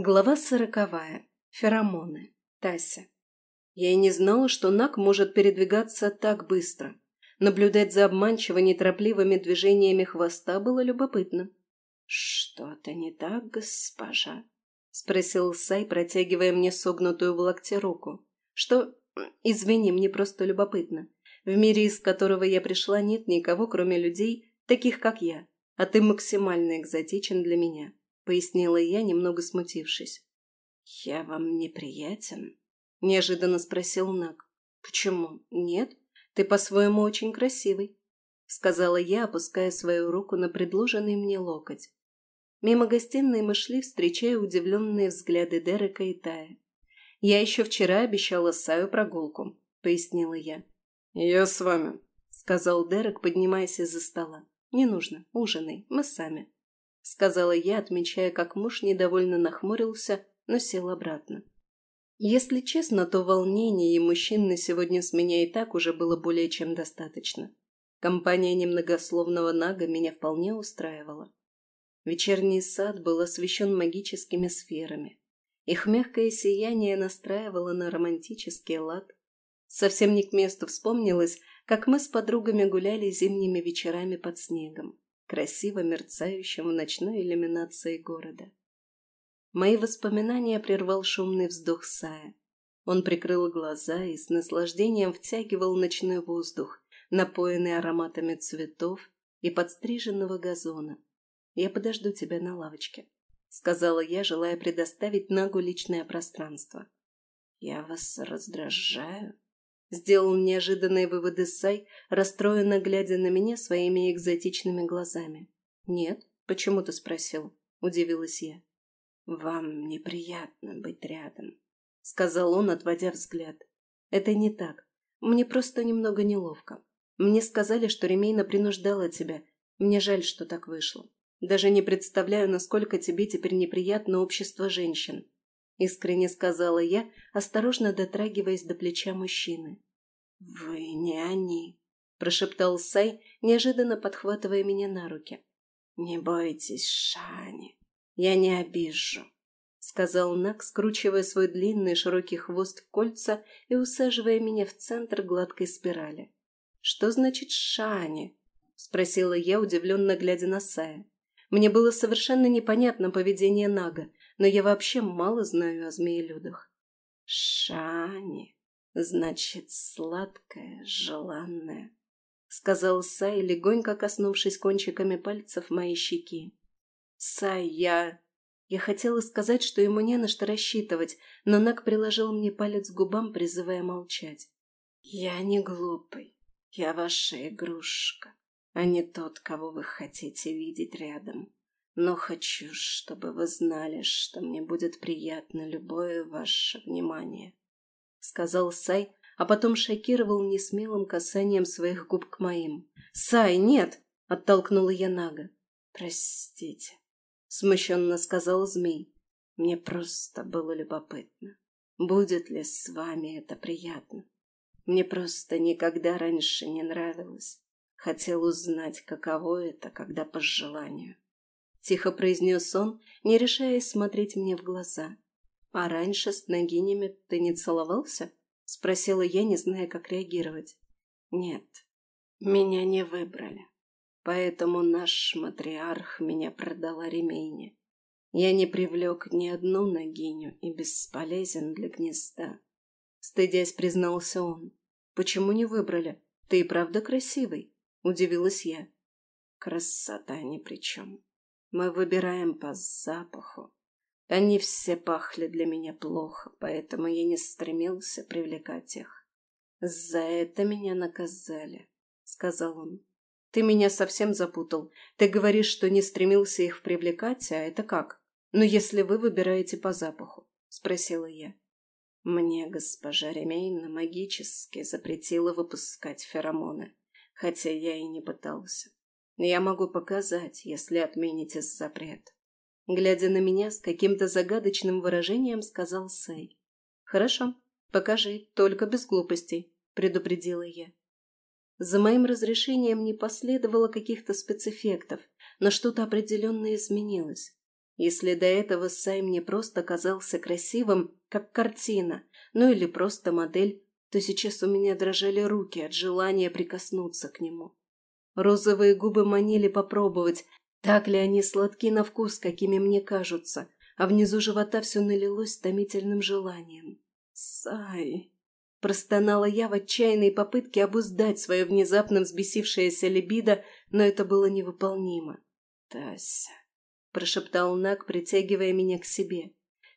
Глава сороковая. Феромоны. Тася. Я и не знала, что Нак может передвигаться так быстро. Наблюдать за обманчиво неторопливыми движениями хвоста было любопытно. «Что-то не так, госпожа?» — спросил Сай, протягивая мне согнутую в локте руку. «Что? Извини, мне просто любопытно. В мире, из которого я пришла, нет никого, кроме людей, таких как я, а ты максимально экзотичен для меня пояснила я, немного смутившись. «Я вам неприятен?» – неожиданно спросил Нак. «Почему? Нет? Ты по-своему очень красивый», – сказала я, опуская свою руку на предложенный мне локоть. Мимо гостиной мы шли, встречая удивленные взгляды Дерека и Тая. «Я еще вчера обещала Саю прогулку», – пояснила я. «Я с вами», – сказал Дерек, поднимаясь из-за стола. «Не нужно, ужинай, мы сами» сказала я, отмечая, как муж недовольно нахмурился, но сел обратно. Если честно, то волнение и мужчин на сегодня с меня и так уже было более чем достаточно. Компания немногословного Нага меня вполне устраивала. Вечерний сад был освещен магическими сферами. Их мягкое сияние настраивало на романтический лад. Совсем не к месту вспомнилось, как мы с подругами гуляли зимними вечерами под снегом красиво мерцающим в ночной иллюминации города. Мои воспоминания прервал шумный вздох Сая. Он прикрыл глаза и с наслаждением втягивал ночной воздух, напоенный ароматами цветов и подстриженного газона. «Я подожду тебя на лавочке», — сказала я, желая предоставить Нагу личное пространство. «Я вас раздражаю», Сделал неожиданные выводы Сай, расстроенно глядя на меня своими экзотичными глазами. «Нет? Почему ты спросил?» – удивилась я. «Вам неприятно быть рядом», – сказал он, отводя взгляд. «Это не так. Мне просто немного неловко. Мне сказали, что Ремейна принуждала тебя. Мне жаль, что так вышло. Даже не представляю, насколько тебе теперь неприятно общество женщин искренне сказала я, осторожно дотрагиваясь до плеча мужчины. «Вы не они», – прошептал Сай, неожиданно подхватывая меня на руки. «Не бойтесь, Шани, я не обижу», – сказал Нак, скручивая свой длинный широкий хвост в кольца и усаживая меня в центр гладкой спирали. «Что значит Шани?» – спросила я, удивленно глядя на Сая. Мне было совершенно непонятно поведение Нага, но я вообще мало знаю о змеелюдах. «Шани, значит, сладкая, желанная», — сказал Сай, легонько коснувшись кончиками пальцев моей щеки. «Сай, я...» Я хотела сказать, что ему не на что рассчитывать, но Нак приложил мне палец к губам, призывая молчать. «Я не глупый. Я ваша игрушка, а не тот, кого вы хотите видеть рядом но хочу, чтобы вы знали, что мне будет приятно любое ваше внимание», — сказал Сай, а потом шокировал несмелым касанием своих губ к моим. «Сай, нет!» — оттолкнула я Нага. «Простите», — смущенно сказал змей. «Мне просто было любопытно. Будет ли с вами это приятно? Мне просто никогда раньше не нравилось. Хотел узнать, каково это, когда по желанию». — тихо произнес он, не решаясь смотреть мне в глаза. «А раньше с ногинями ты не целовался?» — спросила я, не зная, как реагировать. «Нет, меня не выбрали, поэтому наш матриарх меня продала ремейне. Я не привлек ни одну ногиню и бесполезен для гнезда». Стыдясь, признался он. «Почему не выбрали? Ты и правда красивый?» — удивилась я. «Красота ни при чем. Мы выбираем по запаху. Они все пахли для меня плохо, поэтому я не стремился привлекать их. За это меня наказали, сказал он. Ты меня совсем запутал. Ты говоришь, что не стремился их привлекать, а это как? Ну, если вы выбираете по запаху, спросила я. Мне госпожа Ремейна магически запретила выпускать феромоны, хотя я и не пытался. Я могу показать, если отмените запрет. Глядя на меня с каким-то загадочным выражением, сказал Сэй. Хорошо, покажи, только без глупостей, предупредила я. За моим разрешением не последовало каких-то спецэффектов, но что-то определенно изменилось. Если до этого Сай мне просто казался красивым, как картина, ну или просто модель, то сейчас у меня дрожали руки от желания прикоснуться к нему. Розовые губы манили попробовать, так ли они сладки на вкус, какими мне кажутся, а внизу живота все налилось томительным желанием. «Сай!» – простонала я в отчаянной попытке обуздать свое внезапно взбесившееся либидо, но это было невыполнимо. «Тася!» – прошептал Нак, притягивая меня к себе.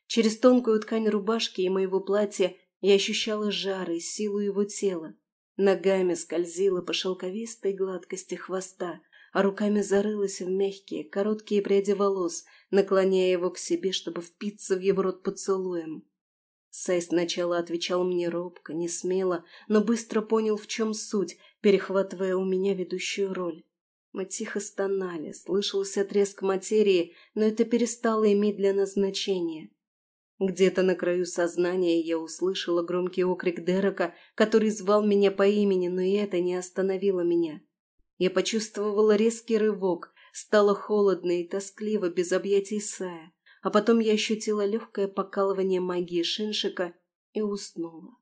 Через тонкую ткань рубашки и моего платья я ощущала жар и силу его тела. Ногами скользила по шелковистой гладкости хвоста, а руками зарылась в мягкие, короткие пряди волос, наклоняя его к себе, чтобы впиться в его рот поцелуем. Сай сначала отвечал мне робко, не смело, но быстро понял, в чем суть, перехватывая у меня ведущую роль. Мы тихо стонали, слышался треск материи, но это перестало иметь для нас значение. Где-то на краю сознания я услышала громкий окрик Дерека, который звал меня по имени, но и это не остановило меня. Я почувствовала резкий рывок, стало холодно и тоскливо без объятий Сая, а потом я ощутила легкое покалывание магии Шиншика и уснула.